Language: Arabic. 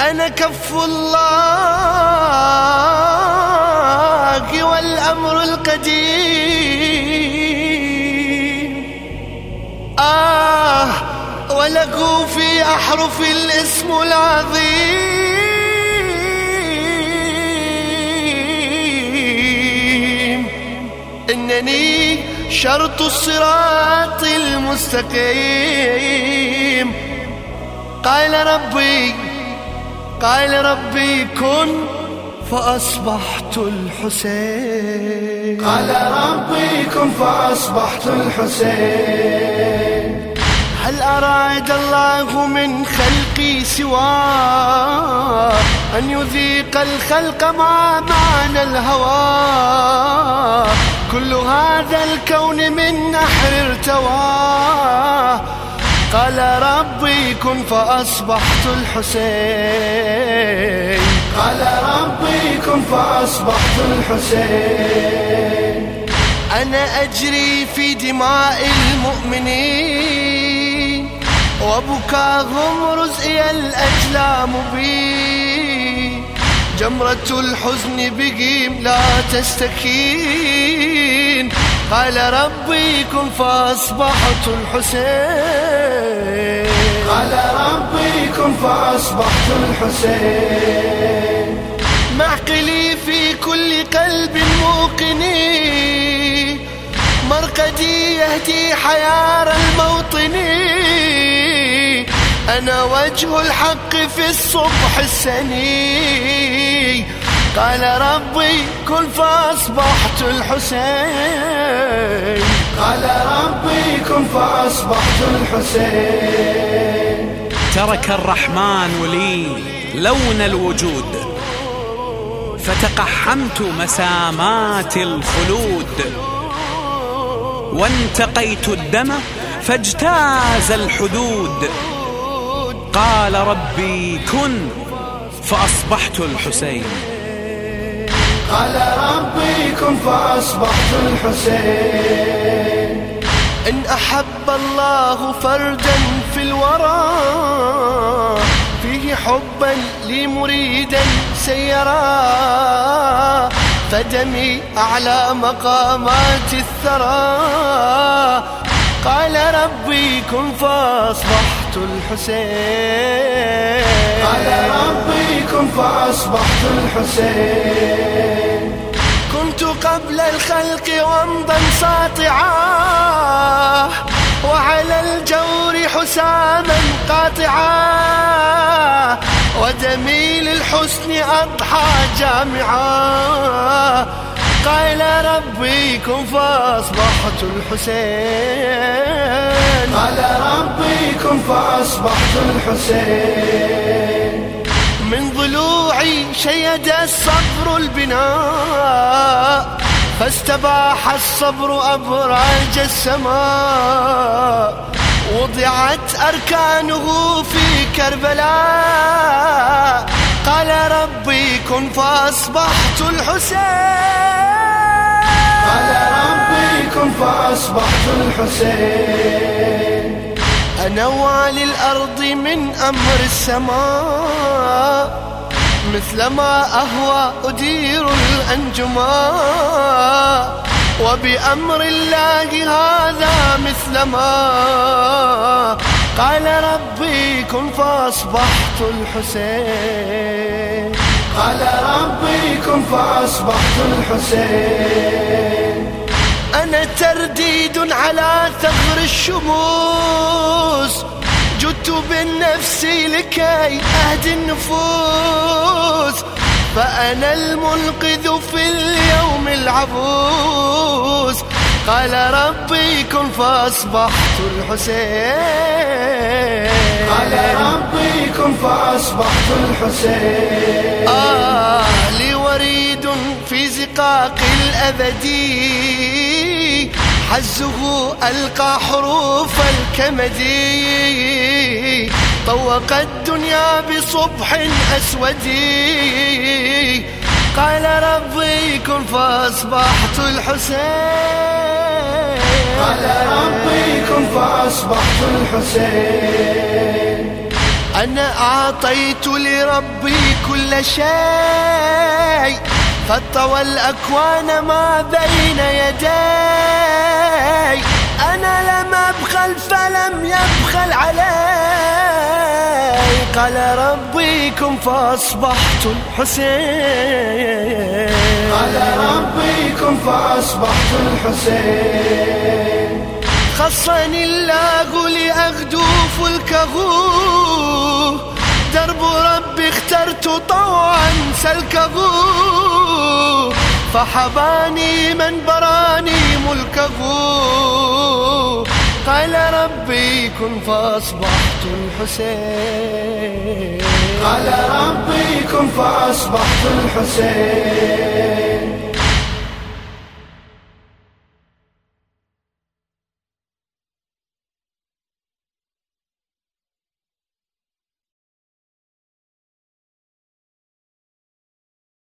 أنا كف الله والأمر القديم. آه ولقوا في أحرف الاسم العظيم. إنني شرط الصراط المستقيم. قال ربي قال ربي كن فأصبحت الحسين. قال ربي كن فأصبحت الحسين. هل أراد الله من خلقي سوى أن يذيق الخلق ما معنى الهوى؟ كل هذا الكون من نحر ارتوى قال ربي كن فأصبحت الحسين. قال ربي كن فأصبحت الحسين. أنا أجري في دماء المؤمنين وبكاهم رزئي الأجلام بي. جمرة الحزن بقيم لا تستكين. قال ربي كن فأصبحت الحسين. قال ربي كن فأصبحت الحسين. معقلي في كل قلب موقني. مرقدي يهدي حيار الموطن. أنا وجه الحق في الصبح السني. قال ربي كن فأصبحت الحسين. قال ربي كن فأصبحت الحسين. ترك الرحمن لي لون الوجود فتقحمت مسامات الخلود. وانتقيت الدم فاجتاز الحدود. قال ربي كن فأصبحت الحسين. قال ربي كن فأصبحت الحسين. إن أحب الله فردا في الورى فيه حبا لي مريدا سيرا فدمي أعلى مقامات الثرى. قال ربي كن فأصبحت الحسين. قال ربي كن فأصبحت الحسين. كنت قبل الخلق ومضا ساطعا وعلى الجور حساما قاطعا ودمي للحسن أضحى جامعا. قال ربي كن فأصبحت الحسين. قال ربي كن فأصبحت الحسين. من ضلوعي شيد الصبر البناء فاستباح الصبر أبراج السماء. وضعت أركانه في كربلاء قال ربي كن فأصبحت الحسين. فأصبحت الحسين. أنا والي الأرض من أمر السماء مثل ما أهوى أدير الأنجماء. وبأمر الله هذا مثل ما قال ربي كن فأصبحت الحسين. قال ربي كن فأصبحت الحسين. أنا ترديد على ثغر الشموس. جدت بالنفس لكي أهدي النفوس. فأنا المنقذ في اليوم العبوس. قال ربي كن فأصبحت الحسين. قال ربي كن فأصبحت الحسين. آه لي وريد في زقاق الأبدي حزه ألقى حروف الكمدي طوق الدنيا بصبح أسود. قال ربي كن فأصبحت الحسين. قال ربي كن فأصبحت الحسين. أنا أعطيت لربي كل شيء فطوى الأكوان ما بين يدي. قال ربي كن فأصبحت الحسين قال ربي كن فأصبحت الحسين خصني الله لأغدو فلكه. درب ربي اخترت طوعا سلكه. فحباني من براني ملكه. قال ربي كن فأصبحت الحسين. قال ربي كن فأصبحت الحسين.